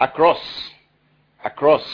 across. Across.